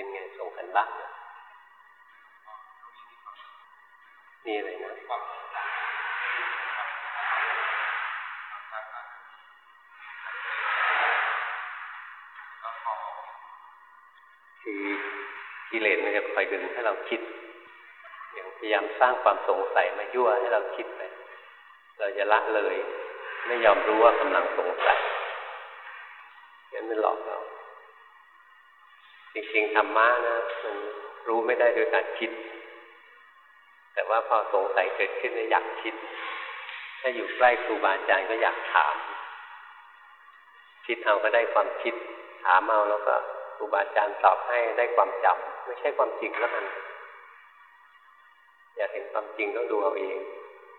เป็นไงส่งกันบ้างนี่อะไรนะคือกิเลสมันจะคอยดึงให้เราคิด อย่างพยายามสร้างความสงสัยมายั่วให้เราคิดไป เราจะละเลย ไม่ยอมรู้ว่ากำลังสงสัยงั้นมันหลอกเรา จริงๆธรรมะนะมันรู้ไม่ได้ด้วยการคิด แต่ว่าพอสงสัยเกิดขึ้นอยากคิด ถ้าอยู่ใกล้ครูบาอาจารย์ก็อยากถาม คิดเอาก็ได้ความคิด ถามเอาแล้วก็ครูบาอาจารย์ตอบให้ได้ความจำไม่ใช่ความจริงแล้วมันอยากเห็นความจริงต้องดูเอาเอง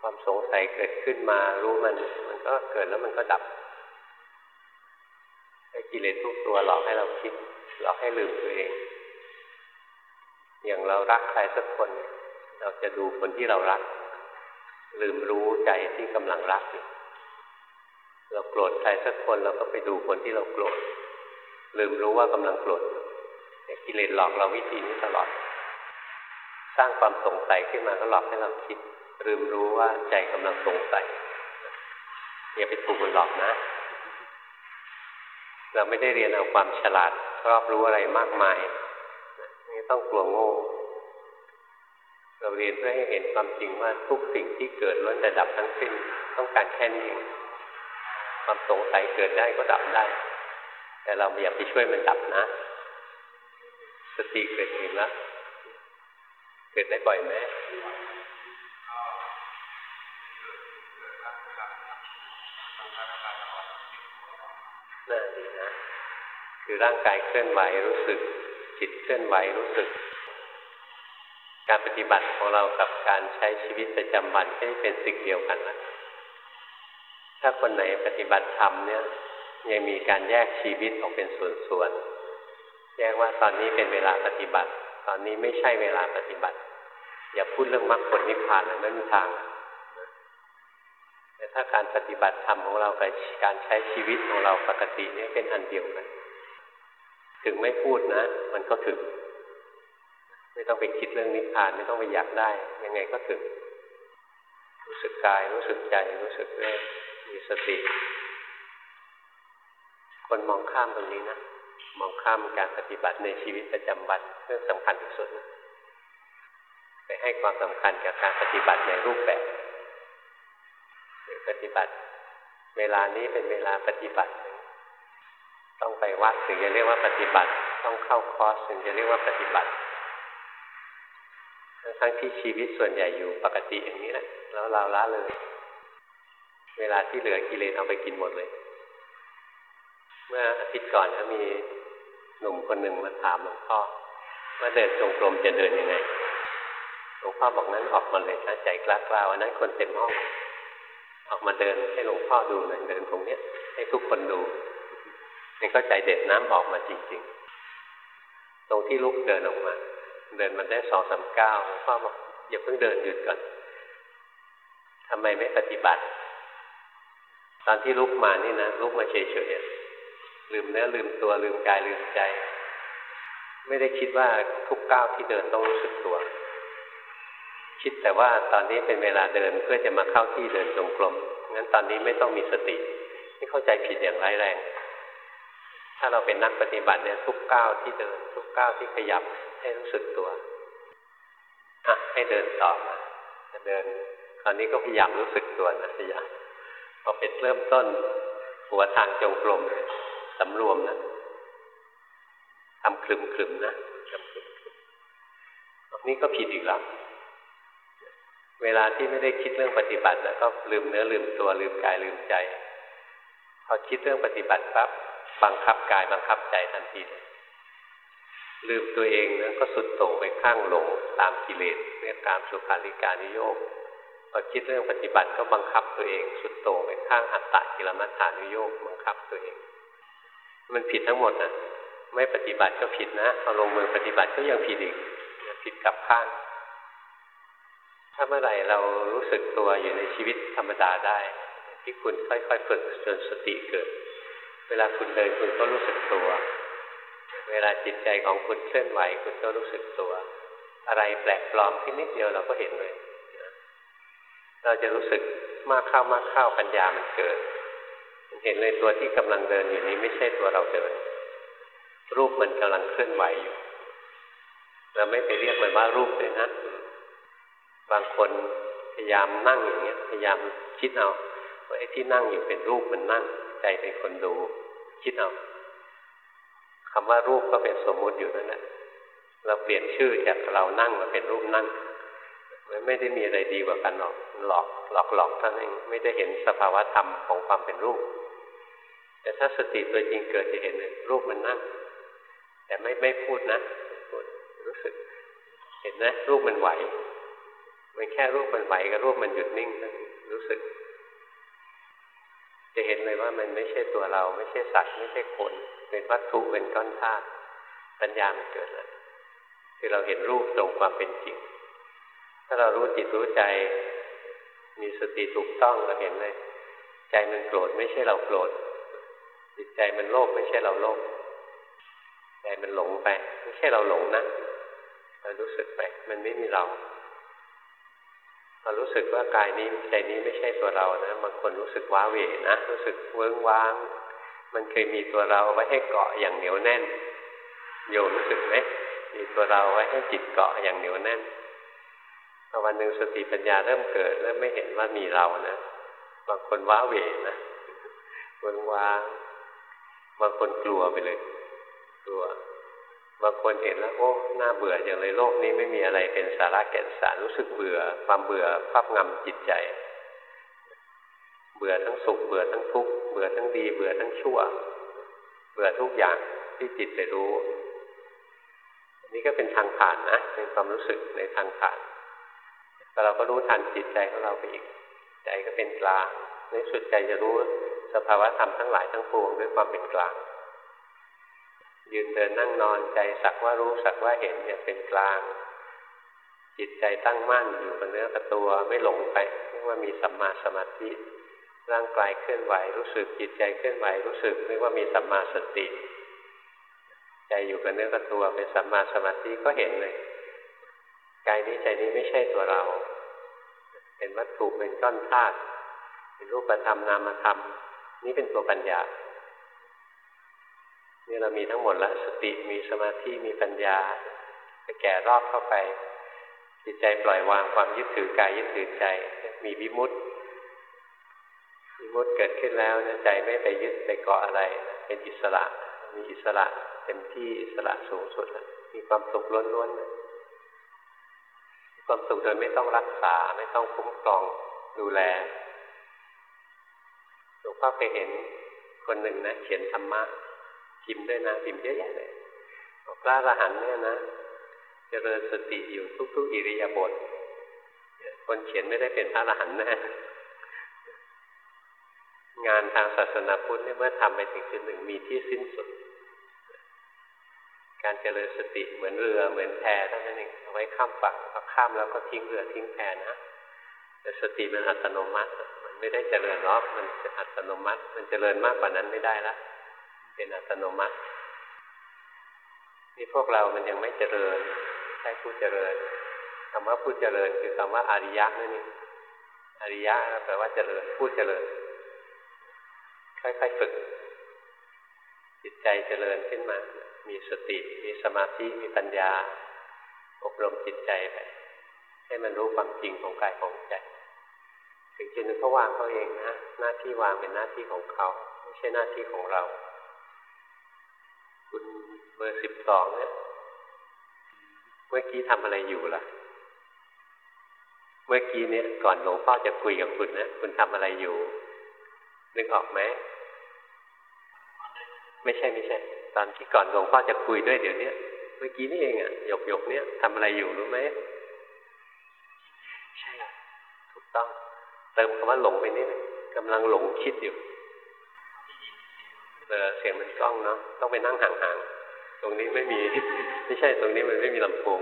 ความสงสัยเกิดขึ้นมารู้มัน มันก็เกิดแล้วมันก็ดับไอ้กิเลสทุกตัวหลอกให้เราคิด หลอกให้ลืมตัวเอง อย่างเรารักใครสักคน เราจะดูคนที่เรารัก ลืมรู้ใจที่กำลังรักอยู่เราโกรธใครสักคนเราก็ไปดูคนที่เราโกรธ ลืมรู้ว่ากำลังโกรธกิเลสหลอกเราวิธีนี้ตลอด สร้างความสงสัยขึ้นมาก็หลอกให้เราคิด ลืมรู้ว่าใจกำลังสงสัยอย่าไปถูกมันหลอกนะ เราไม่ได้เรียนเอาความฉลาด รอบรู้อะไรมากมายนี่ต้องกลัวโง่เราเรียนเพื่อให้เห็นความจริงว่าทุกสิ่งที่เกิดล้วนแต่ดับทั้งสิ้น ต้องการแค่นี้เองความสงสัยเกิดได้ก็ดับได้ แต่เราอย่าไปช่วยมันดับนะ สติเกิดเองแล้วเกิดได้บ่อยไหมน่าดีนะ คือร่างกายเคลื่อนไหวรู้สึก จิตเคลื่อนไหวรู้สึก การปฏิบัติของเรากับการใช้ชีวิตประจำวันไม่เป็นสิ่งเดียวกันนะถ้าคนไหนปฏิบัติธรรมเนี่ยยังมีการแยกชีวิตออกเป็นส่วนๆแยกว่าตอนนี้เป็นเวลาปฏิบัติ ตอนนี้ไม่ใช่เวลาปฏิบัติ อย่าพูดเรื่องมรรคผลนิพพานนะไม่มีทางแต่ถ้าการปฏิบัติธรรมของเรากับการใช้ชีวิตของเราปกตินี่เป็นอันเดียวกัน ถึงไม่พูดนะ มันก็ถึง ไม่ต้องไปคิดเรื่องนิพพานไม่ต้องไปอยากได้ ยังไงก็ถึง รู้สึกกายรู้สึกใจรู้สึกเรื่องมีสติ คนมองข้ามตรงนี้นะมองข้ามการปฏิบัติในชีวิตประจำวันเรื่องสำคัญที่สุดนะไปให้ความสำคัญกับการปฏิบัติในรูปแบบหรือปฏิบัติ เวลานี้เป็นเวลาปฏิบัติ ต้องไปวัดถึงจะเรียกว่าปฏิบัติ ต้องเข้าคอร์สถึงจะเรียกว่าปฏิบัติ ทั้งที่ชีวิตส่วนใหญ่อยู่ปกติอย่างนี้แหละแล้วเราละเลย เวลาที่เหลือกิเลสเอาไปกินหมดเลย เมื่ออาทิตย์ก่อนก็มีหนุ่มคนหนึ่งมาถามหลวงพ่อว่าเดินจงกรมจะเดินยังไงหลวงพ่อบอกนั้นออกมาเลยนะใจกล้ากล้าวันนั้นคนเต็มห้องออกมาเดินให้หลวงพ่อดูหน่อยเดินตรงเนี้ยให้ทุกคนดู นี่ก็ใจเด็ดน้ำออกมาจริง ๆ ตรงที่ลุกเดินออกมา เดินมันได้สองสามก้าวพ่อบอกอย่าเพิ่งเดินหยุดก่อนทำไมไม่ปฏิบัติ ตอนที่ลุกมานี่นะลุกมาเฉยๆลืมเนื้อลืมตัวลืมกายลืมใจ ไม่ได้คิดว่าทุกก้าวที่เดินต้องรู้สึกตัว คิดแต่ว่าตอนนี้เป็นเวลาเดินเพื่อจะมาเข้าที่เดินจงกรมงั้นตอนนี้ไม่ต้องมีสตินี่เข้าใจผิดอย่างร้ายแรง ถ้าเราเป็นนักปฏิบัติเนี่ยทุกก้าวที่เดิน ทุกก้าวที่ขยับให้รู้สึกตัวอะให้เดินต่อมาจะเดินตอนนี้ก็พยายามรู้สึกตัวนะพยายามพอเป็นเริ่มต้นหัวทางจงกรมสำรวมนะทำคลึมคลึมนะทำคลึมคลึมนี่ก็ผิดอีกแล้วเวลาที่ไม่ได้คิดเรื่องปฏิบัติแล้วก็ลืมเนื้อลืมตัวลืมกายลืมใจ พอคิดเรื่องปฏิบัติปั๊บ บังคับกายบังคับใจทันทีเลยลืมตัวเองนั้นก็สุดโต่งไปข้างหลงตามกิเลสเรียกตามสุขาริการนิโยกพอคิดเรื่องปฏิบัติก็บังคับตัวเอง สุดโต่งไปข้างอัตตะกิลมัฏฐานุโยกบังคับตัวเอง มันผิดทั้งหมดนะไม่ปฏิบัติก็ผิดนะเอาลงมือปฏิบัติก็ยังผิดอีกผิดกับข้าง ถ้าเมื่อไหร่เรารู้สึกตัวอยู่ในชีวิตธรรมดาได้ที่คุณค่อยๆฝึกจนสติเกิด เวลาคุณเดินคุณก็รู้สึกตัว เวลาจิตใจของคุณเคลื่อนไหวคุณก็รู้สึกตัว อะไรแปลกปลอมที่นิดเดียวเราก็เห็นเลยเราจะรู้สึกมากเข้ามากเข้าปัญญามันเกิดเห็นเลยตัวที่กำลังเดินอยู่นี้ไม่ใช่ตัวเราเดิน รูปมันกำลังเคลื่อนไหวอยู่เราไม่ไปเรียกมันว่ารูปเลยนะ บางคนพยายามนั่งอย่างเงี้ย พยายามคิดเอา ไอ้ที่นั่งอยู่เป็นรูปมันนั่ง ใจเป็นคนดู คิดเอาคำว่ารูปก็เป็นสมมุติอยู่นั่นแหละเราเปลี่ยนชื่อจากเรานั่งมาเป็นรูปนั่งมันไม่ได้มีอะไรดีกว่ากันหรอกหลอกหลอกหลอกท่านเองไม่ได้เห็นสภาวะธรรมของความเป็นรูป แต่ถ้าสติตัวจริงเกิดจะเห็นเลยรูปมันนั่ง แต่ไม่ไม่พูดนะพูดรู้สึก เห็นนะ รูปมันไหว มันแค่รูปมันไหวกับรูปมันหยุดนิ่งรู้สึก จะเห็นเลยว่ามันไม่ใช่ตัวเรา ไม่ใช่สัตว์ ไม่ใช่คน เป็นวัตถุเป็นก้อนธาตุปัญญามันเกิดแล้วคือเราเห็นรูปตรงความเป็นจริง ถ้าเรารู้จิตรู้ใจ มีสติถูกต้องเราเห็นเลย ใจมันโกรธไม่ใช่เราโกรธจิตใจมันโลภไม่ใช่เราโลภใจมันหลงไป ไม่ใช่เราหลงนะเรารู้สึกไป มันไม่มีเรา เรารู้สึกว่ากายนี้ใจนี้ไม่ใช่ตัวเรานะบางคนรู้สึกว้าเหวนะรู้สึกเวิ้งว้าง มันเคยมีตัวเราไว้ให้เกาะอย่างเหนียวแน่น โยรู้สึกไหมมีตัวเราไว้ให้จิตเกาะอย่างเหนียวแน่นพอวันหนึ่งสติปัญญาเริ่มเกิดแล้วไม่เห็นว่ามีเรานะบางคนว้าเหวนะเวิ้งว้างบางคนกลัวไปเลย กลัว บางคนเห็นแล้วโอ้น่าเบื่ออย่างเลยโลกนี้ไม่มีอะไรเป็นสาระแก่นสารรู้สึกเบื่อ ความเบื่อครอบงำจิตใจ เบื่อทั้งสุขเบื่อทั้งทุกข์เบื่อทั้งดีเบื่อทั้งชั่ว เบื่อทุกอย่างที่จิตไปรู้นี่ก็เป็นทางผ่านนะเป็นความรู้สึกในทางผ่านแต่เราก็รู้ทันจิตใจของเราไปอีก ใจก็เป็นกลางในสุดใจจะรู้สภาวะธรรมทั้งหลายทั้งปวงด้วยความเป็นกลาง ยืนเดินนั่งนอนใจสักว่ารู้สักว่าเห็นอย่างเป็นกลาง จิตใจตั้งมั่นอยู่กับเนื้อกับตัวไม่หลงไปเรียกว่ามีสัมมาสมาธิร่างกายเคลื่อนไหวรู้สึกจิตใจเคลื่อนไหวรู้สึกเรียกว่ามีสัมมาสติ ใจอยู่กับเนื้อกับตัวเป็นสัมมาสมาธิก็เห็นเลยกายนี้ใจนี้ไม่ใช่ตัวเรา เป็นวัตถุเป็นก้อนธาตุเป็นรูปธรรมนามธรรม นี่เป็นตัวปัญญา นี่เรามีทั้งหมดแล้วสติมีสมาธิมีปัญญาไปแก่รอบเข้าไป จิตใจปล่อยวางความยึดถือกายยึดถือใจ มีวิมุตติวิมุตติเกิดขึ้นแล้วนะใจไม่ไปยึดไปเกาะอะไร เป็นอิสระ มีอิสระเต็มที่อิสระสูงสุดแล้วมีความสุขล้วนๆมีความสุขโดยไม่ต้องรักษาไม่ต้องคุ้มครองดูแลหลวงพ่อเคยเห็นคนหนึ่งนะเขียนธรรมะ พิมพ์ด้วยนะพิมพ์เยอะแยะเลยบอกพระอรหันต์เนี่ยนะเจริญสติอยู่ทุก ๆ อิริยาบถคนเขียนไม่ได้เป็นพระอรหันต์นะงานทางศาสนาพุทธเนี่ยเมื่อทำไปถึงจุดหนึ่งมีที่สิ้นสุด การเจริญสติเหมือนเรือเหมือนแพเท่านั้นเองเอาไว้ข้ามฝั่งพอข้ามแล้วก็ทิ้งเรือทิ้งแพนะแต่สติมันอัตโนมัติ มันไม่ได้เจริญหรอกมันอัตโนมัติ มันเจริญมากกว่านั้นไม่ได้ละ เป็นอัตโนมัตินี่พวกเรามันยังไม่เจริญใช่ผู้เจริญคำว่าผู้เจริญคือคำว่าอริยะนั่นเองอริยะแปลว่าเจริญผู้เจริญ ค่อยๆฝึก จิตใจเจริญขึ้นมา มีสติ มีสมาธิ มีปัญญา อบรมจิตใจไป ให้มันรู้ความจริงของกายของใจ ถึงจุดนึงเขาวางเขาเองนะ หน้าที่วางเป็นหน้าที่ของเขา ไม่ใช่หน้าที่ของเรา บอร์สิบสองเนี่ย เมื่อกี้ทำอะไรอยู่ล่ะ เมื่อกี้เนี่ยก่อนหลวงพ่อจะคุยกับคุณนะ คุณทำอะไรอยู่ นึกออกไหม ไม่ใช่ไม่ใช่ ตอนที่ก่อนหลวงพ่อจะคุยด้วยเดี๋ยวนี้เมื่อกี้นี่เองอะหยกหยกเนี่ยทำอะไรอยู่รู้ไหม ใช่ ถูกต้อง เติมคำว่าหลงไปนิดนึงกำลังหลงคิดอยู่เออเสียงมันกล้องเนาะต้องไปนั่งห่างๆ ตรงนี้ไม่มี ไม่ใช่ตรงนี้มันไม่มีลำโพง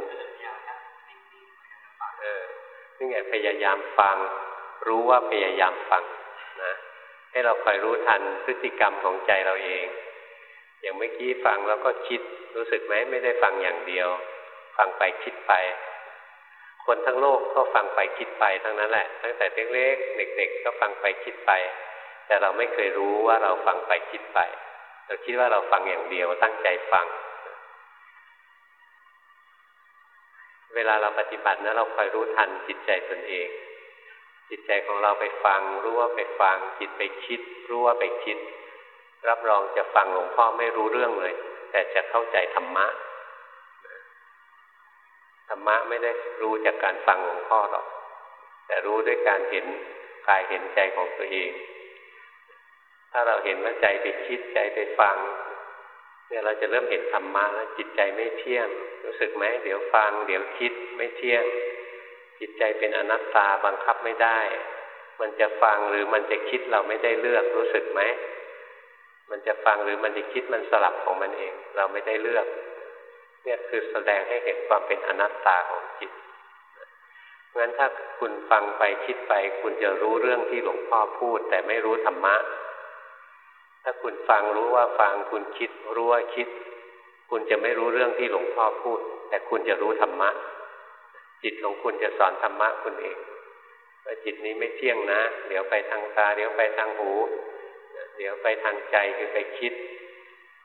เออนี่ไงพยายามฟัง รู้ว่าพยายามฟังนะให้เราคอยรู้ทันพฤติกรรมของใจเราเอง อย่างเมื่อกี้ฟังแล้วก็คิดรู้สึกไหมไม่ได้ฟังอย่างเดียว ฟังไปคิดไป คนทั้งโลกก็ฟังไปคิดไปทั้งนั้นแหละ ตั้งแต่เล็กๆเด็ก ๆ ก็ฟังไปคิดไป แต่เราไม่เคยรู้ว่าเราฟังไปคิดไป เราคิดว่าเราฟังอย่างเดียวตั้งใจฟัง เวลาเราปฏิบัตินะเราคอยรู้ทันจิตใจตนเอง จิตใจของเราไปฟัง รู้ว่าไปฟัง จิตไปคิด รู้ว่าไปคิด รับรองจะฟังหลวงพ่อไม่รู้เรื่องเลย แต่จะเข้าใจธรรมะธรรมะไม่ได้รู้จากการฟังหลวงพ่อหรอก แต่รู้ด้วยการเห็นกายเห็นใจของตัวเอง ถ้าเราเห็นว่าใจไปคิดใจไปฟัง เนี่ยเราจะเริ่มเห็นธรรมะแล้วจิตใจไม่เที่ยง รู้สึกไหมเดี๋ยวฟัง เดี๋ยวคิดไม่เที่ยง จิตใจเป็นอนัตตาบังคับไม่ได้ มันจะฟังหรือมันจะคิดเราไม่ได้เลือกรู้สึกไหมมันจะฟังหรือมันจะคิดมันสลับของมันเอง เราไม่ได้เลือก เนี่ยคือแสดงให้เห็นความเป็นอนัตตาของจิตเพราะฉะนั้นถ้าคุณฟังไปคิดไป คุณจะรู้เรื่องที่หลวงพ่อพูด แต่ไม่รู้ธรรมะ ถ้าคุณฟังรู้ว่าฟังคุณคิดรู้ว่าคิด คุณจะไม่รู้เรื่องที่หลวงพ่อพูด แต่คุณจะรู้ธรรมะ จิตของคุณจะสอนธรรมะคุณเองว่าจิตนี้ไม่เที่ยงนะ เดี๋ยวไปทางตา เดี๋ยวไปทางหู เดี๋ยวไปทางใจคือไปคิด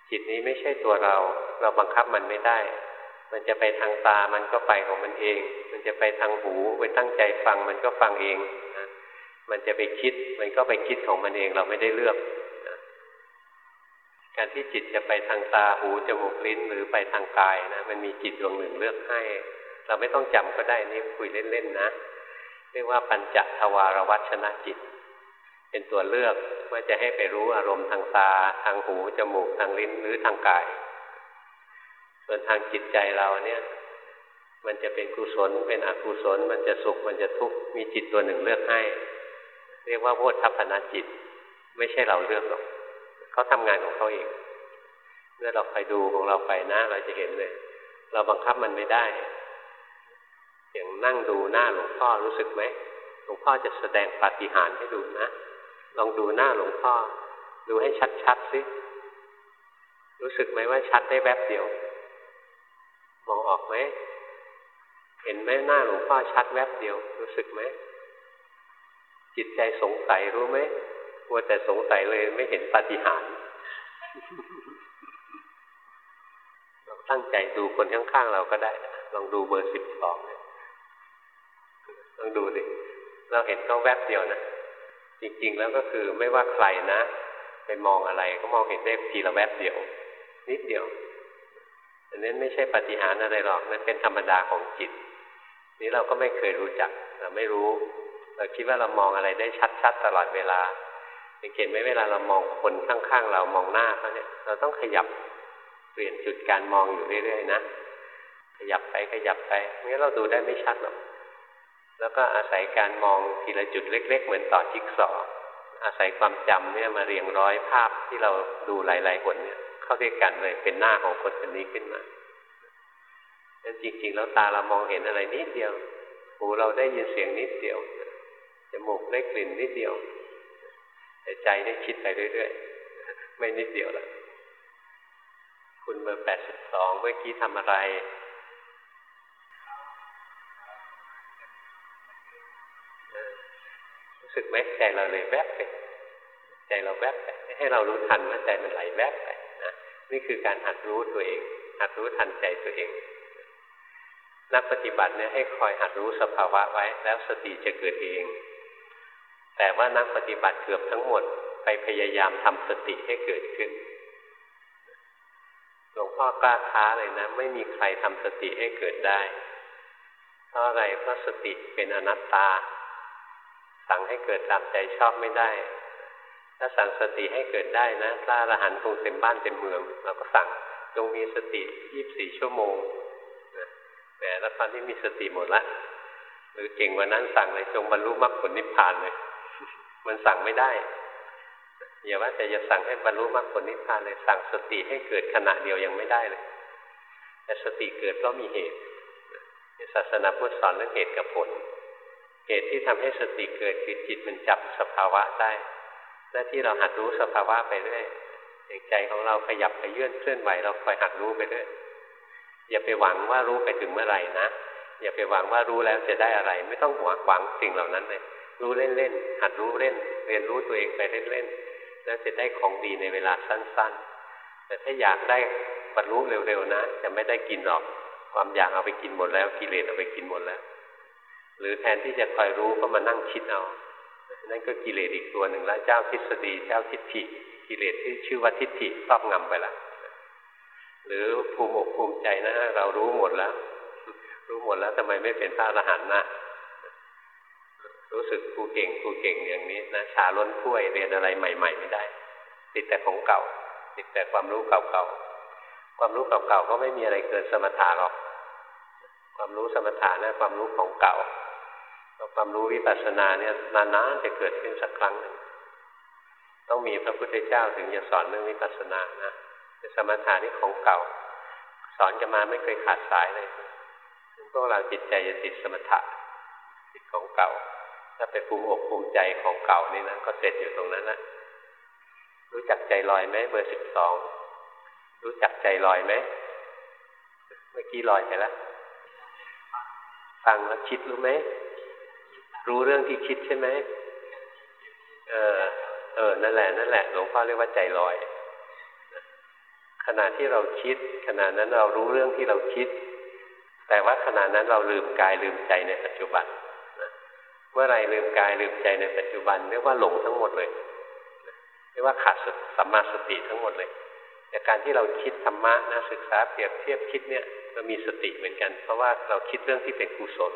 จิตนี้ไม่ใช่ตัวเรา เราบังคับมันไม่ได้ มันจะไปทางตา มันก็ไปของมันเอง มันจะไปทางหู ไปตั้งใจฟัง มันก็ฟังเอง มันจะไปคิด มันก็ไปคิดของมันเอง เราไม่ได้เลือก การที่จิตจะไปทางตาหูจมูกลิ้นหรือไปทางกายนะมันมีจิตดวงหนึ่งเลือกให้ เราไม่ต้องจำก็ได้นี่คุยเล่นๆนะเรียกว่าปัญจทวารวัชนะจิต เป็นตัวเลือกว่าจะให้ไปรู้อารมณ์ทางตา ทางหูจมูกทางลิ้นหรือทางกาย ส่วนทางจิตใจเราเนี่ย มันจะเป็นกุศลเป็นอกุศล มันจะสุขมันจะทุกข์มีจิตตัวหนึ่งเลือกให้ เรียกว่าโวทัพนาจิต ไม่ใช่เราเลือกหรอก เขาทำงานของเขาเองเมื่อเราไปดูของเราไปนะเราจะเห็นเลย เราบังคับมันไม่ได้ อย่างนั่งดูหน้าหลวงพ่อรู้สึกไหมหลวงพ่อจะแสดงปาฏิหาริย์ให้ดูนะ ลองดูหน้าหลวงพ่อ ดูให้ชัดๆสิรู้สึกไหมว่าชัดได้แวบเดียว มองออกไหมเห็นไหมหน้าหลวงพ่อชัดแวบเดียว รู้สึกไหมจิตใจสงสัยรู้ไหม ว่าแต่สงสัยเลยไม่เห็นปฏิหารเราตั้งใจดูคนข้างๆเราก็ได้ลองดูเบอร์สิบสองลองดูดิเราเห็นก็แวบเดียวนะจริงๆแล้วก็คือไม่ว่าใครนะไปมองอะไรก็มองเห็นได้ทีละแวบเดียว นิดเดียวอันนั้นไม่ใช่ปฏิหารอะไรหรอกนั่นเป็นธรรมดาของจิต นี้เราก็ไม่เคยรู้จักเราไม่รู้ เราคิดว่าเรามองอะไรได้ชัด ๆ ตลอดเวลา สังเกตไหมเวลาเรามองคนข้างๆ เรามองหน้าเขาเนี่ยเราต้องขยับเปลี่ยนจุดการมองอยู่เรื่อยๆนะขยับไปขยับไปงั้นเราดูได้ไม่ชัดหรอกแล้วก็อาศัยการมองทีละจุดเล็ก ๆ เหมือนต่อจิ๊กซออาศัยความจำเนี่ยมาเรียงร้อยภาพที่เราดูหลายๆคนเนี่ยเข้าด้วยกันเลยเป็นหน้าของคนคนนี้ขึ้นมาดังนั้นจริงๆ แล้วตาเรามองเห็นอะไรนิดเดียว หูเราได้ยินเสียงนิดเดียวจมูกได้กลิ่นนิดเดียว แต่ใจได้คิดไปเรื่อยๆ ไม่นิดเดียวละคุณเบอร์แปดสิบสองเมื่อกี้ทำอะไรรู้สึกไหมใจเราเลยแวบไป ใจเราแวบไป ให้เรารู้ทันว่าใจมันไหลแวบไปนะนี่คือการหัดรู้ตัวเอง หัดรู้ทันใจตัวเอง นักปฏิบัติเนี่ยให้คอยหัดรู้สภาวะไว้ แล้วสติจะเกิดเอง แต่ว่านักปฏิบัติเกือบทั้งหมดไปพยายามทำสติให้เกิดขึ้น หลวงพ่อกล้าท้าเลยนะ ไม่มีใครทำสติให้เกิดได้ เพราะอะไรเพราะสติเป็นอนัตตา สั่งให้เกิดตามใจชอบไม่ได้ ถ้าสั่งสติให้เกิดได้นะพระอรหันต์คงเต็มบ้านเต็มเมืองเราก็สั่งจงมีสติยี่บสี่ชั่วโมงนะแต่แล้วตอนนี้มีสติหมดละหรือเก่งกว่านั้นสั่งเลยจงบรรลุมรรคผลนิพพานเลย มันสั่งไม่ได้อย่าว่าแต่จะสั่งให้บรรลุมรรคผลนิพพานเลยสั่งสติให้เกิดขณะเดียวยังไม่ได้เลย แต่สติเกิดก็มีเหตุศาสนาพุทธสอนเรื่องเหตุกับผล เหตุที่ทำให้สติเกิดคือจิตมันจับสภาวะได้และที่เราหัดรู้สภาวะไปเรื่อยอย่างใจของเราขยับไปเยื่อนเคลื่อนไหวเราคอยหัดรู้ไปด้วยอย่าไปหวังว่ารู้ไปถึงเมื่อไหร่นะอย่าไปหวังว่ารู้แล้วจะได้อะไร ไม่ต้องหัวหวังสิ่งเหล่านั้นเลย รู้เล่นๆหัดรู้เล่น เรียนรู้ตัวเองไปเล่นๆแล้วจะได้ของดีในเวลาสั้น ๆ แต่ถ้าอยากได้บรรลุเร็วๆนะ จะไม่ได้กินหรอก ความอยากเอาไปกินหมดแล้วกิเลสเอาไปกินหมดแล้ว หรือแทนที่จะคอยรู้ก็มานั่งคิดเอา นั่นก็กิเลสอีกตัวหนึ่งแล้วเจ้าทฤษฎีเจ้าทิฏฐิกิเลสที่ชื่อว่าทิฏฐิครอบงำไปละหรือภูมิอกภูมิใจนะ เรารู้หมดแล้ว รู้หมดแล้วทำไมไม่เป็นพระอรหันต์นะ รู้สึกกูเก่งกูเก่งอย่างนี้นะชาล้นถ้วยเรียนอะไรใหม่ ๆ ไม่ได้ ติดแต่ของเก่า ติดแต่ความรู้เก่าๆความรู้เก่าๆก็ไม่มีอะไรเกินสมถะหรอก ความรู้สมถะนะความรู้ของเก่าความรู้วิปัสสนาเนี่ยนานๆจะเกิดขึ้นสักครั้งหนึ่งต้องมีพระพุทธเจ้าถึงจะสอนเรื่องวิปัสสนานะแต่สมถะนี่ของเก่า สอนกันมาไม่เคยขาดสายเลยพวกเราจิตใจจะติดสมถะติดของเก่า ถ้าไปภูมิอกภูมิใจของเก่านี่นะก็เสร็จอยู่ตรงนั้นนะรู้จักใจลอยไหมเบอร์สิบสองรู้จักใจลอยไหมเมื่อกี้ลอยไปแล้วฟังแล้วคิดรู้ไหมรู้เรื่องที่คิดใช่ไหมเออ เออ นั่นแหละ นั่นแหละ หลวงพ่อเรียกว่าใจลอย ขณะที่เราคิด ขณะนั้นเรารู้เรื่องที่เราคิด แต่ว่าขณะนั้นเราลืมกายลืมใจในปัจจุบัน เมื่อไรลืมกายลืมใจในปัจจุบันเรียกว่าหลงทั้งหมดเลยเรียกว่าขาดสัมมาสติทั้งหมดเลยจากการที่เราคิดธรรมะนะศึกษาเปรียบเทียบคิดเนี่ยเรามีสติเหมือนกัน เพราะว่าเราคิดเรื่องที่เป็นกุศล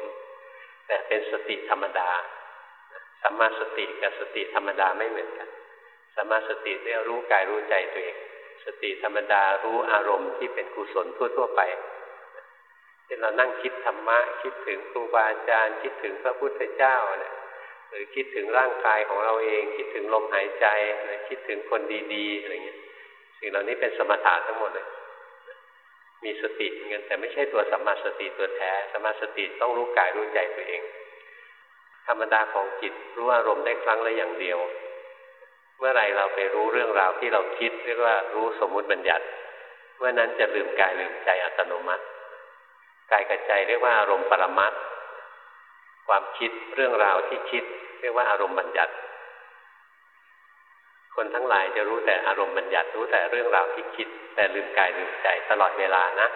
แต่เป็นสติธรรมดาสัมมาสติกับสติธรรมดาไม่เหมือนกันสัมมาสติเนี่ยรู้กายรู้ใจตัวเองสติธรรมดารู้อารมณ์ที่เป็นกุศลทั่ว ๆ ไป ที่เรานั่งคิดธรรมะ คิดถึงครูบาอาจารย์ คิดถึงพระพุทธเจ้าเนี่ยหรือคิดถึงร่างกายของเราเอง คิดถึงลมหายใจคิดถึงคนดีๆอะไรเงี้ยสิ่งเหล่านี้เป็นสมถะทั้งหมดเลย มีสติเงินแต่ไม่ใช่ตัวสัมมาสติตัวแท้สัมมาสติต้องรู้กายรู้ใจตัวเอง ธรรมดาของจิตรู้อารมณ์ได้ครั้งละอย่างเดียว เมื่อไรเราไปรู้เรื่องราวที่เราคิดเรียกว่ารู้สมมุติบัญญัติเมื่อนั้นจะลืมกายลืมใจอัตโนมัติ กายกับใจเรียกว่าอารมณ์ปรมัตความคิดเรื่องราวที่คิด เรียกว่าอารมณ์บัญญัติ คนทั้งหลายจะรู้แต่อารมณ์บัญญัติรู้แต่เรื่องราวที่คิด แต่ลืมกายลืมใจตลอดเวลานะ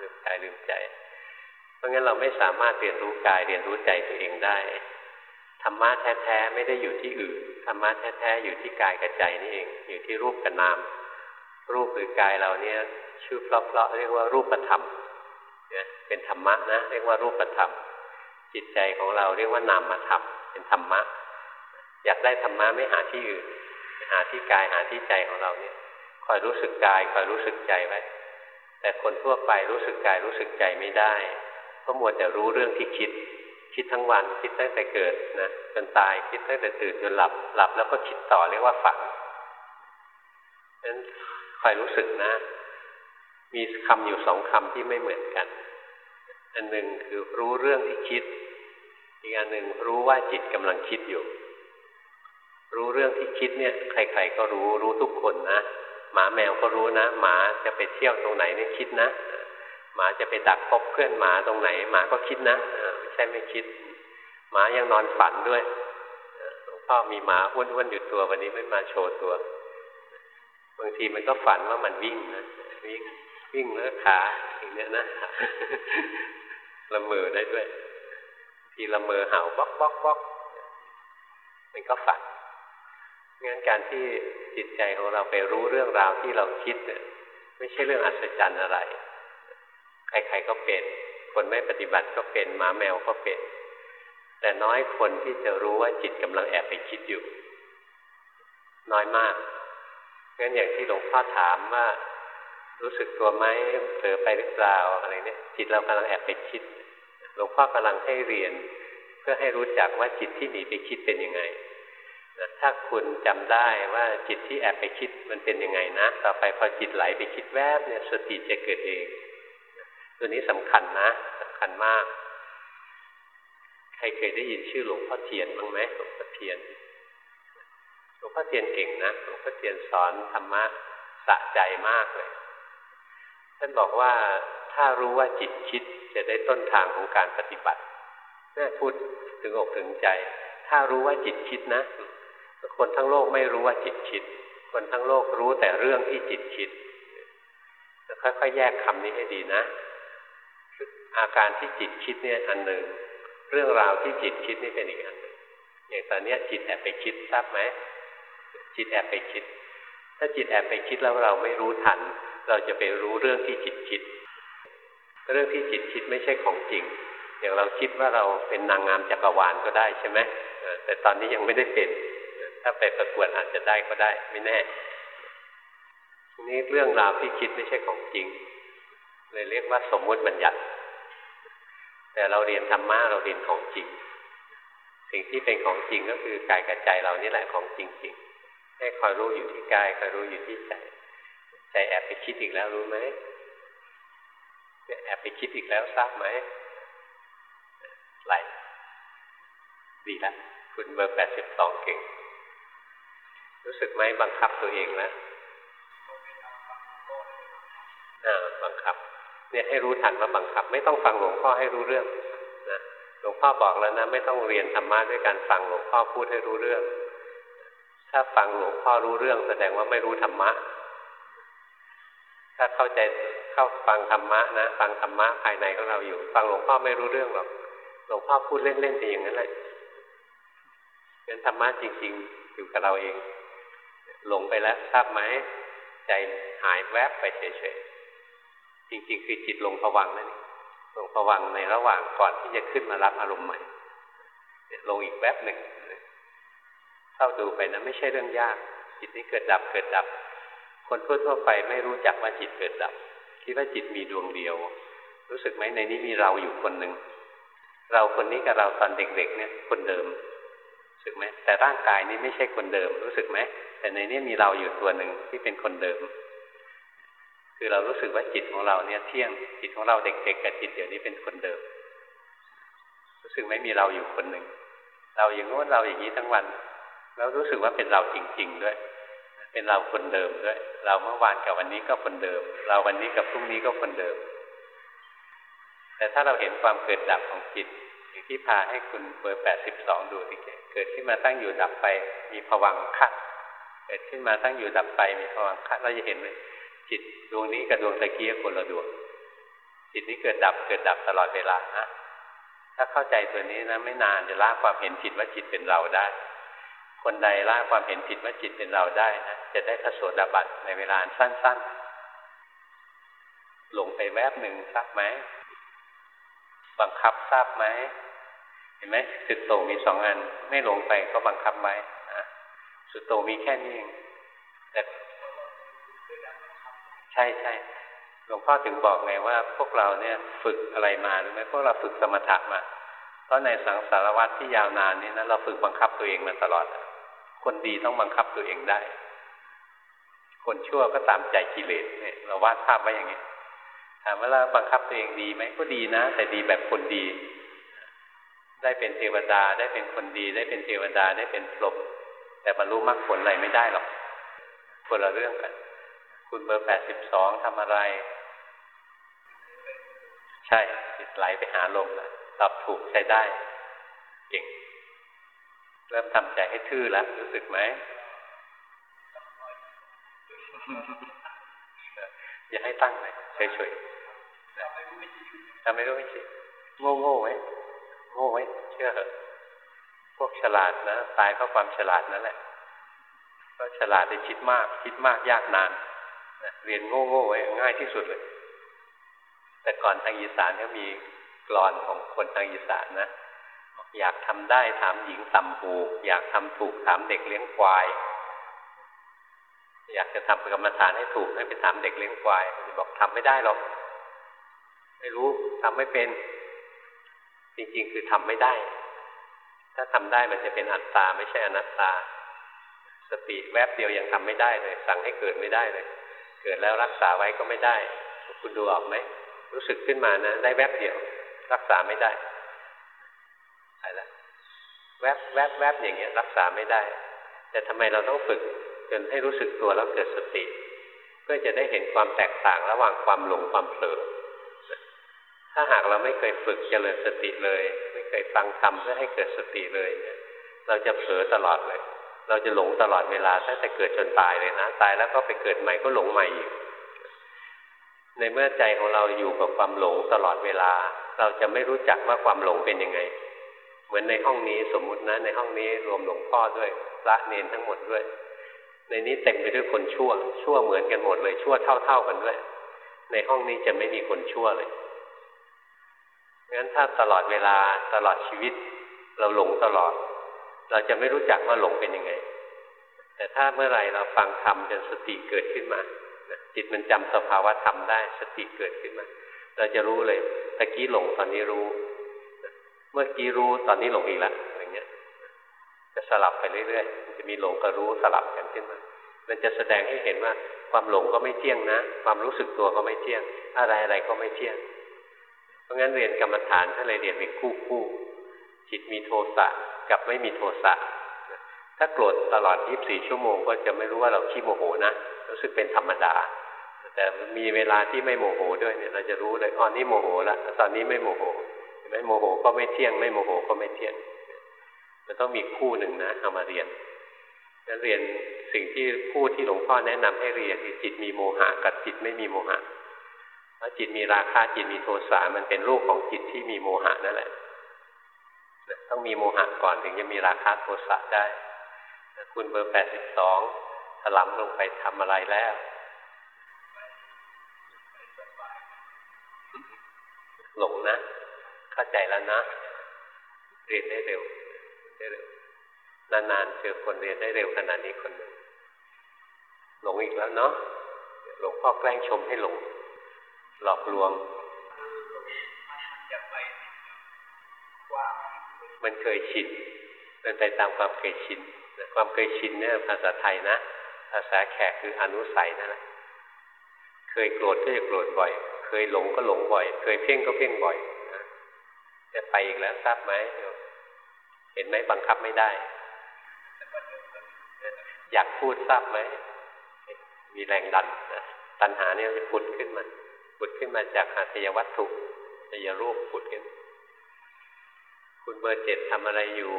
ลืมกายลืมใจ เพราะงั้นเราไม่สามารถเรียนรู้กายเรียนรู้ใจตัวเองได้ธรรมะแท้ๆไม่ได้อยู่ที่อื่นธรรมะแท้ๆอยู่ที่กายกับใจนี่เอง อยู่ที่รูปกับนาม รูปหรือกายเราเนี่ยชื่อเพลาะๆเรียกว่ารูปธรรม เนี่ยเป็นธรรมะนะเรียกว่ารูปธรรม จิตใจของเราเรียกว่านามธรรมเป็นธรรมะ อยากได้ธรรมะไม่หาที่อื่นหาที่กายหาที่ใจของเราเนี่ยคอยรู้สึกกายคอยรู้สึกใจไว้แต่คนทั่วไปรู้สึกกายรู้สึกใจไม่ได้เพราะมัวแต่รู้เรื่องที่คิด คิดทั้งวันคิดตั้งแต่เกิดนะจนตายคิดตั้งแต่ตื่นจนหลับหลับแล้วก็คิดต่อเรียกว่าฝันนั้นคอยรู้สึกนะ มีคำอยู่สองคำที่ไม่เหมือนกัน อันหนึ่งคือรู้เรื่องที่คิด อีกอันหนึ่งรู้ว่าจิตกำลังคิดอยู่ รู้เรื่องที่คิดเนี่ย ใครๆก็รู้รู้ทุกคนนะหมาแมวก็รู้นะหมาจะไปเที่ยวตรงไหนนี่คิดนะหมาจะไปดักพบเพื่อนหมาตรงไหน หมาก็คิดนะไม่ใช่ไม่คิด หมายังนอนฝันด้วยหลวงพ่อมีหมาอ้วนๆอยู่ตัววันนี้ไม่มาโชว์ตัว บางทีมันก็ฝันว่ามันวิ่งนะวิ่ง วิ่งแล้วขาอย่างเนี้ยนะละเมอได้ด้วย ทีละเมอเห่าบ๊อกบ๊อกบ๊อกมันก็ฝันงั้นการที่จิตใจของเราไปรู้เรื่องราวที่เราคิดเนี่ยไม่ใช่เรื่องอัศจรรย์อะไร ใครๆก็เป็น คนไม่ปฏิบัติก็เป็นหมาแมวก็เป็น แต่น้อยคนที่จะรู้ว่าจิตกำลังแอบไปคิดอยู่ น้อยมากงั้นอย่างที่หลวงพ่อถามว่า รู้สึกตัวไหมเผลอไปหรือเปล่าอะไรเนี่ยจิตเรากำลังแอบไปคิดหลวงพ่อกำลังให้เรียน เพื่อให้รู้จักว่าจิตที่หนีไปคิดเป็นยังไงถ้าคุณจำได้ว่าจิตที่แอบไปคิดมันเป็นยังไงนะต่อไปพอจิตไหลไปคิดแวบเนี่ยสติจะเกิดเอง ตัวนี้สำคัญนะสำคัญมาก ใครเคยได้ยินชื่อหลวงพ่อเทียนบ้างไหมหลวงพ่อเทียนหลวงพ่อเทียนเก่งนะหลวงพ่อเทียนสอนธรรมะสะใจมากเลย ท่านบอกว่าถ้ารู้ว่าจิตคิดจะได้ต้นทางของการปฏิบัติแม่พูดถึงอกถึงใจ ถ้ารู้ว่าจิตคิดนะ คนทั้งโลกไม่รู้ว่าจิตคิด คนทั้งโลกรู้แต่เรื่องที่จิตคิดค่อยๆแยกคำนี้ให้ดีนะ อาการที่จิตคิดเนี่ยอันหนึ่ง เรื่องราวที่จิตคิดนี่เป็นอีกอันหนึ่งอย่างตอนนี้จิตแอบไปคิดทราบไหมจิตแอบไปคิด ถ้าจิตแอบไปคิดแล้วเราไม่รู้ทัน เราจะไปรู้เรื่องที่จิตคิด เรื่องที่จิตคิดไม่ใช่ของจริง อย่างเราคิดว่าเราเป็นนางงามจักรวาลก็ได้ใช่ไหมแต่ตอนนี้ยังไม่ได้เป็น ถ้าไปประกวดอาจจะได้ก็ได้ไม่แน่ทีนี่เรื่องราวที่คิดไม่ใช่ของจริง เลยเรียกว่าสมมุติบัญญัติ แต่เราเรียนธรรมะเราเรียนของจริง สิ่งที่เป็นของจริงก็คือกายกับใจเรานี่แหละของจริงๆให้คอยรู้อยู่ที่กายคอยรู้อยู่ที่ใจ ใจแอบไปคิดอีกแล้วรู้ไหมแอบไปคิดอีกแล้วทราบไหมไหลดีแล้วคุณเบอร์แปดสิบสองเก่ง รู้สึกไหมบังคับตัวเองแล้วบังคับ เนี่ยให้รู้ทันว่าบังคับ ไม่ต้องฟังหลวงพ่อให้รู้เรื่องนะหลวงพ่อบอกแล้วนะไม่ต้องเรียนธรรมะด้วยการฟังหลวงพ่อพูดให้รู้เรื่อง ถ้าฟังหลวงพ่อรู้เรื่องแสดงว่าไม่รู้ธรรมะ ถ้าเข้าใจเข้าฟังธรรมะนะ ฟังธรรมะภายในของเราอยู่ ฟังหลวงพ่อไม่รู้เรื่องหรอกหลวงพ่อพูดเล่นๆไปอย่างนั้นแหละเป็นธรรมะจริง ๆ อยู่กับเราเอง หลงไปแล้วทราบไหมใจหายแวบไปเฉยๆจริง ๆ คือจิตลงผวังนั่นเองลงผวังในระหว่างก่อนที่จะขึ้นมารับอารมณ์ใหม่ลงอีกแวบหนึ่งเข้าดูไปนะไม่ใช่เรื่องยาก จิตนี้เกิดดับเกิดดับ คนทั่วๆไปไม่รู้จักว่าจิตเกิดดับคิดว่าจิตมีดวงเดียว รู้สึกไหมในนี้มีเราอยู่คนหนึ่งเราคนนี้กับเราตอนเด็กๆเนี่ยคนเดิมรู้สึกไหมแต่ร่างกายนี้ไม่ใช่คนเดิม รู้สึกไหมแต่ในนี้มีเราอยู่ตัวหนึ่งที่เป็นคนเดิม คือเรารู้สึกว่าจิตของเราเนี่ยเที่ยงจิตของเราเด็กๆกับจิตเดี๋ยวนี้เป็นคนเดิม รู้สึกไหมมีเราอยู่คนหนึ่งเราอย่างโน้นเราอย่างนี้ทั้งวัน แล้วรู้สึกว่าเป็นเราจริง ๆ ด้วย เป็นเราคนเดิมด้วย เราเมื่อวานกับวันนี้ก็คนเดิม เราวันนี้กับพรุ่งนี้ก็คนเดิม แต่ถ้าเราเห็นความเกิดดับของจิตอย่างที่พาให้คุณเบอร์แปดสิบสองดูที่เกิดขึ้นมาตั้งอยู่ดับไป มีผวังคัดเกิดขึ้นมาตั้งอยู่ดับไป มีผวังคัดเราจะเห็นเลยจิตดวงนี้กับดวงตะกี้คนละดวง จิตนี้เกิดดับเกิดดับตลอดเวลานะถ้าเข้าใจตัวนี้นะไม่นานจะละความเห็นผิดว่าจิตเป็นเราได้ คนใดละความเห็นผิดว่าจิตเป็นเราได้นะจะได้พระโสดาบันในเวลาสั้น ๆ หลงไปแวบหนึ่งทราบไหมบังคับทราบไหมเห็นไหมสุดโต่งมีสองอัน ไม่หลงไปก็บังคับไว้นะสุดโต่งมีแค่นี้เองแต่ใช่ใช่หลวงพ่อถึงบอกไงว่า พวกเราเนี่ยฝึกอะไรมาหรือไม่พวกเราฝึกสมถะมาเพราะในสังสารวัตรที่ยาวนานนี้นะเราฝึกบังคับตัวเองมาตลอด คนดีต้องบังคับตัวเองได้ คนชั่วก็ตามใจกิเลสเนี่ยเราวาดภาพไว้อย่างนี้ถามว่าเราบังคับตัวเองดีไหมก็ดีนะ แต่ดีแบบคนดี ได้เป็นเทวดาได้เป็นคนดี ได้เป็นเทวดาได้เป็นพรหมแต่บรรลุมรรคผลอะไรไม่ได้หรอกคนละเรื่องกัน คุณเบอร์แปดสิบสองทำอะไร ใช่จิตไหลไปหาลมแล้วตอบถูกใช้ได้ เก่ง เริ่มทำใจให้ทื่อแล้วรู้สึกไหมอย่าให้ตั้งเลยเฉยๆทำไม่รู้ไม่ชิโง่โง่ไหมโง่ไหมเชื่อเหอะพวกฉลาดนะตายเพราะความฉลาดนั่นแหละก็ฉลาดได้คิดมาก คิดมากยากนานเรียนโง่โง่ไว้ง่ายที่สุดเลย แต่ก่อนทางอีสานก็มีกรอนของคนทางอีสานนะ อยากทำได้ถามหญิงตำหูอยากทำถูกถามเด็กเลี้ยงควาย อยากจะทำกรรมฐานให้ถูกให้ไปถามเด็กเลี้ยงควายจะบอกทำไม่ได้หรอก ไม่รู้ทำไม่เป็น จริงๆ คือทำไม่ได้ ถ้าทำได้มันจะเป็นอัตตาไม่ใช่อนัตตา สติแวบเดียวยังทำไม่ได้เลย สั่งให้เกิดไม่ได้เลย เกิดแล้วรักษาไว้ก็ไม่ได้ คุณดูออกไหมรู้สึกขึ้นมานะ ได้แวบเดียว รักษาไม่ได้ แวบแวบแวบอย่างเงี้ยรักษาไม่ได้ แต่ทำไมเราต้องฝึกจนให้รู้สึกตัวแล้วเกิดสติเพื่อจะได้เห็นความแตกต่างระหว่างความหลงความเผลอถ้าหากเราไม่เคยฝึกเจริญสติเลย ไม่เคยฟังธรรมเพื่อให้เกิดสติเลยเนี่ยเราจะเผลอตลอดเลย เราจะหลงตลอดเวลาตั้งแต่เกิดจนตายเลยนะตายแล้วก็ไปเกิดใหม่ก็หลงใหม่อีกในเมื่อใจของเราอยู่กับความหลงตลอดเวลา เราจะไม่รู้จักว่าความหลงเป็นยังไง เหมือนในห้องนี้สมมุตินะในห้องนี้รวมหลวงพ่อด้วยพระเนนทั้งหมดด้วย ในนี้เต็มไปด้วยคนชั่ว ชั่วเหมือนกันหมดเลยชั่วเท่า ๆกันด้วย ในห้องนี้จะไม่มีคนชั่วเลยงั้นถ้าตลอดเวลาตลอดชีวิต เราหลงตลอด เราจะไม่รู้จักว่าหลงเป็นยังไง แต่ถ้าเมื่อไรเราฟังธรรมจนสติเกิดขึ้นมาจิตมันจำสภาวะธรรมได้สติเกิดขึ้นมา เราจะรู้เลยตะกี้หลงตอนนี้รู้ มื่อกี้รู้ตอนนี้หลงอีกแล้วอย่างเงี้ย จะสลับไปเรื่อยๆมันจะมีหลงกับรู้สลับกันขึ้นมามันจะแสดงให้เห็นว่าความหลงก็ไม่เที่ยงนะ ความรู้สึกตัวก็ไม่เที่ยง อะไรอะไรก็ไม่เที่ยง เพราะงั้นเรียนกรรมฐานถ้าเลยเรียนเป็นคู่คู่จิตมีโทสะกับไม่มีโทสะถ้าโกรธตลอด 24 ชั่วโมง ก็จะไม่รู้ว่าเราขี้โมโหนะ รู้สึกเป็นธรรมดา แต่มีเวลาที่ไม่โมโหด้วยเนี่ย เราจะรู้เลยอ๋อนี่โมโหแล้วตอนนี้ไม่โมโห ไม่โมโหก็ไม่เที่ยง ไม่โมโหก็ไม่เที่ยง มันต้องมีคู่หนึ่งนะเอามาเรียนนั้นเรียนสิ่งที่ผู้ที่หลวงพ่อแนะนำให้เรียนคือจิตมีโมหะกับจิตไม่มีโมหะถ้าจิตมีราคะจิตมีโทสะมันเป็นรูปของจิตที่มีโมหะนั่นแหละต้องมีโมหะก่อนถึงจะมีราคะโทสะได้คุณเบอร์แปดสิบสองถลำลงไปทำอะไรแล้วหลงนะ เข้าใจแล้วนะ เรียนได้เร็วได้เร็วนานๆเจอคนเรียนได้เร็วขนาดนี้คนหนึ่งหลงอีกแล้วเนาะหลวงพ่อแกล้งชมให้หลง หลอกลวง มันเคยชินมันไปตามความเคยชินความเคยชินเนี่ยภาษาไทยนะภาษาแขกคืออนุสัยนั่นแหละเคยโกรธก็จะโกรธบ่อย เคยหลงก็หลงบ่อย เคยเพ่งก็เพ่งบ่อย จะไปอีกแล้วทราบไหมเห็นไหมบังคับไม่ได้ อยากพูดทราบไหม มีแรงดันนะตัณหาเนี่ยจะพุดขึ้นมาผุดขึ้นมาจากอาทยวัตถุทยรูปผุดขึ้น คุณเบอร์เจ็ดทำอะไรอยู่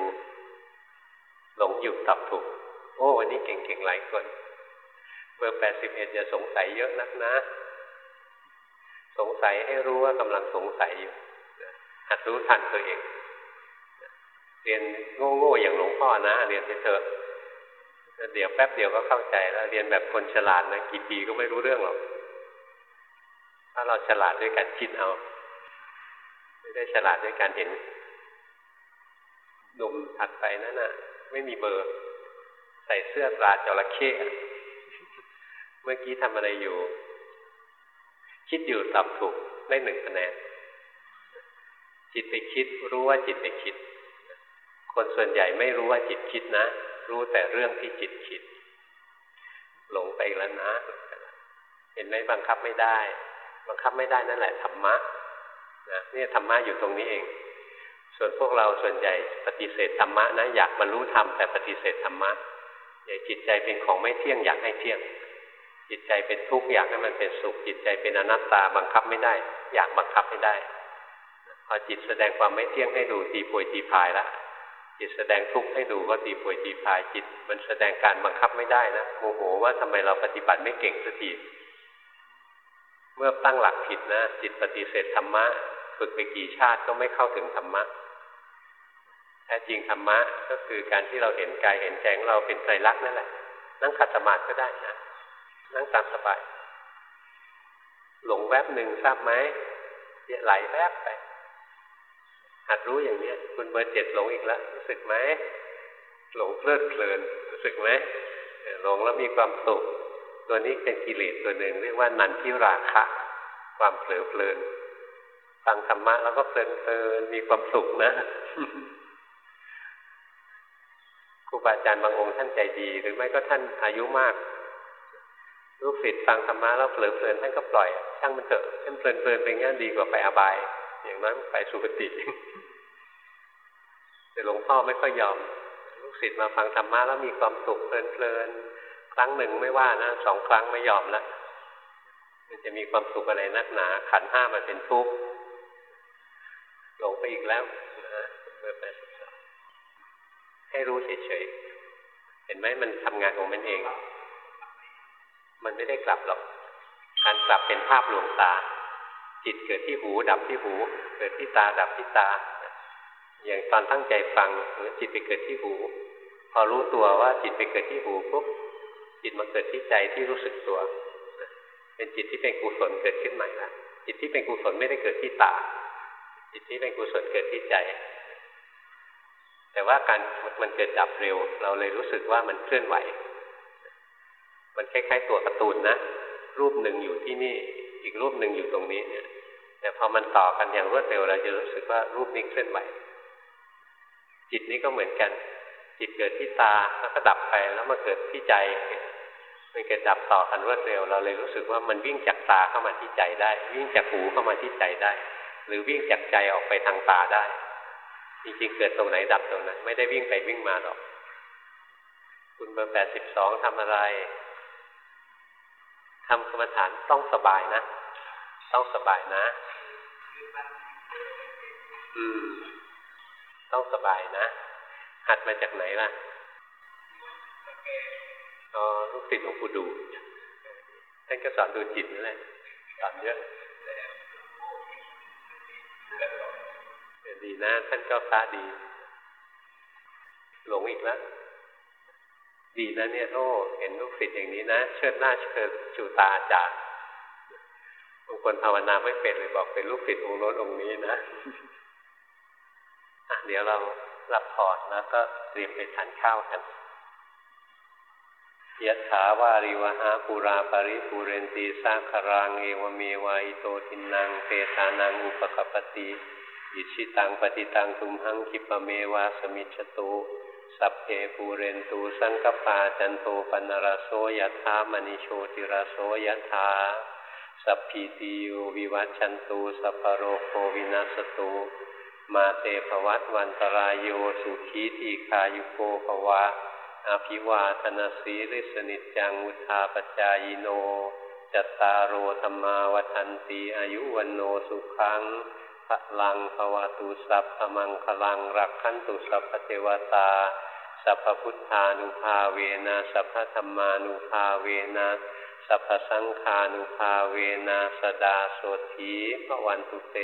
หลงอยู่ตอบถูก โอ้ วันนี้เก่งๆหลายคน เบอร์แปดสิบเอ็ดอย่าสงสัยเยอะนักนะ สงสัยให้รู้ว่ากำลังสงสัยอยู่ หัดรู้ทันตัวเอง เรียนโง่ๆอย่างหลวงพ่อนะ เรียนไปเถอะเดี๋ยวแป๊บเดียวก็เข้าใจแล้วเรียนแบบคนฉลาดนะกี่ปีก็ไม่รู้เรื่องหรอกถ้าเราฉลาดด้วยการคิดเอา ไม่ได้ฉลาดด้วยการเห็นหนุ่มถัดไปนั่นน่ะ ไม่มีเบอร์ ใส่เสื้อปลาจระเข้เมื่อกี้ทำอะไรอยู่ คิดอยู่ตอบถูกได้หนึ่งคะแนน จิตไปคิด รู้ว่าจิตไปคิด คนส่วนใหญ่ไม่รู้ว่าจิตคิดนะ รู้แต่เรื่องที่จิตคิด หลงไปแล้วนะ เห็นไหมบังคับไม่ได้ บังคับไม่ได้นั่นแหละธรรมะนะนี่ธรรมะอยู่ตรงนี้เอง ส่วนพวกเราส่วนใหญ่ปฏิเสธธรรมะนะอยากบรรลุธรรมแต่ปฏิเสธธรรมะอยากจิตใจเป็นของไม่เที่ยงอยากให้เที่ยง จิตใจเป็นทุกข์อยากให้มันเป็นสุข จิตใจเป็นอนัตตาบังคับไม่ได้ อยากบังคับไม่ได้ พอจิตแสดงความไม่เที่ยงให้ดูตีป่วยตีพายละจิตแสดงทุกข์ให้ดูก็ตีป่วยตีพายจิต มันแสดงการบังคับไม่ได้นะโมโหว่าทำไมเราปฏิบัติไม่เก่งสักทีเมื่อตั้งหลักผิดนะ จิตปฏิเสธธรรมะฝึกไปกี่ชาติก็ไม่เข้าถึงธรรมะแท้จริงธรรมะก็คือการที่เราเห็นกายเห็นใจของเราเป็นไตรลักษณ์นั่นแหละ นั่งขัดสมาธิก็ได้นะนั่งตามสบายหลงแวบหนึ่งทราบไหมไหลแวบไป หัดรู้อย่างเนี้ย คุณเบอร์เจ็ดหลงอีกแล้วรู้สึกไหมหลงเพลิดเพลินรู้สึกไหมหลงแล้วมีความสุข ตัวนี้เป็นกิเลสตัวหนึ่งเรียกว่านันทิราคะ ความเผลอเพลินฟังธรรมะแล้วก็เพลินเพลินมีความสุขนะครูบาอาจารย์บางองค์ท่านใจดี หรือไม่ก็ท่านอายุมาก ลูกศิษย์ฟังธรรมะแล้วเผลอเพลินท่านก็ปล่อย ช่างมันเถอะท่านเพลินเพลินเป็นงั้นดีกว่าไปอบาย อย่างนั้นไปสุคติแต่หลวงพ่อไม่ค่อยยอม ลูกศิษย์มาฟังธรรมะแล้วมีความสุขเพลินเพลินครั้งหนึ่งไม่ว่านะสองครั้งไม่ยอมแล้วมันจะมีความสุขอะไรนักหนา ขันห้ามันเป็นทุกข์หลงไปอีกแล้วนะเบอร์แปดสิบสองให้รู้เฉยๆ เห็นไหมมันทำงานของมันเอง มันไม่ได้กลับหรอก การกลับเป็นภาพหลวงตา จิตเกิดที่หู ดับที่หู เกิดที่ตาดับที่ตา อย่างตอนตั้งใจฟังหรือจิตไปเกิดที่หู พอรู้ตัวว่าจิตไปเกิดที่หูปุ๊บจิตมาเกิดที่ใจที่รู้สึกตัว เป็นจิตที่เป็นกุศลเกิดขึ้นใหม่ละจิตที่เป็นกุศลไม่ได้เกิดที่ตา จิตที่เป็นกุศลเกิดที่ใจ แต่ว่าการมันเกิดดับเร็ว เราเลยรู้สึกว่ามันเคลื่อนไหว มันคล้ายๆตัวการ์ตูนนะ รูปหนึ่งอยู่ที่นี่ อีกรูปหนึ่งอยู่ตรงนี้เนี่ย แต่พอมันต่อกันอย่างรวดเร็วเราจะรู้สึกว่ารูปนี้เคลื่อนไหวจิตนี้ก็เหมือนกัน จิตเกิดที่ตาแล้วก็ดับไปแล้วมาเกิดที่ใจมันเกิดดับต่อกันรวดเร็ว เราเลยรู้สึกว่ามันวิ่งจากตาเข้ามาที่ใจได้ วิ่งจากหูเข้ามาที่ใจได้ หรือวิ่งจากใจออกไปทางตาได้จริงๆเกิดตรงไหนดับตรงนั้น ไม่ได้วิ่งไปวิ่งมาหรอก คุณเบอร์แปดสิบสองทำอะไรทำกรรมฐานต้องสบายนะ ต้องสบายนะ อืม ต้องสบายนะ หัดมาจากไหนล่ะอ๋อลูกศิษย์หลวงปู่ดูท่านก็สอนดูจิตนั่นแหละสอนเยอะดีนะท่านก็พระดี หลงอีกแล้ว ดีนะเนี่ยโอ้เห็นลูกศิษย์อย่างนี้นะ เชิดหน้าเชิดชูตาอาจารย์ บางคนภาวนาไม่เป็นเลยบอกเป็นลูกศิษย์องค์โน้นองค์นี้นะอะเดี๋ยวเรารับพรแล้วก็เตรียมไปทานข้าวกันยะถาวาริวหาปุราปริปุเรนตีสาครังเอวเมวายโตทินังเตตานังอุปกปติอิชิตังปฏิตังตุมหังคิปเมวาสมิจตุสัพเพปูเรนตูสังกปาจันโทปนรโสยะถามณิโชติรโสยะถา สัพพีติโยวิวัชชันตุ สัพพะโรโควินัสสะตุ มาเตภวัตวันตะราโยสุขีทีฆายุโกภวะอภิวาทะนะสีลิสสะ นิจจัง วุฑฒาปะจายิโน จัตตาโร ธัมมาวัฑฒันติ อายุวัณโณ สุขังพลังภวตุสัพพะมังคะลังรักขันตุสัพพะเทวะตา สัพพพุทธานุภาเวนะสัพพธรรมานุภาเวนะ สัพพสังขานุภาเวนะสดาโสธีพระวันตุเต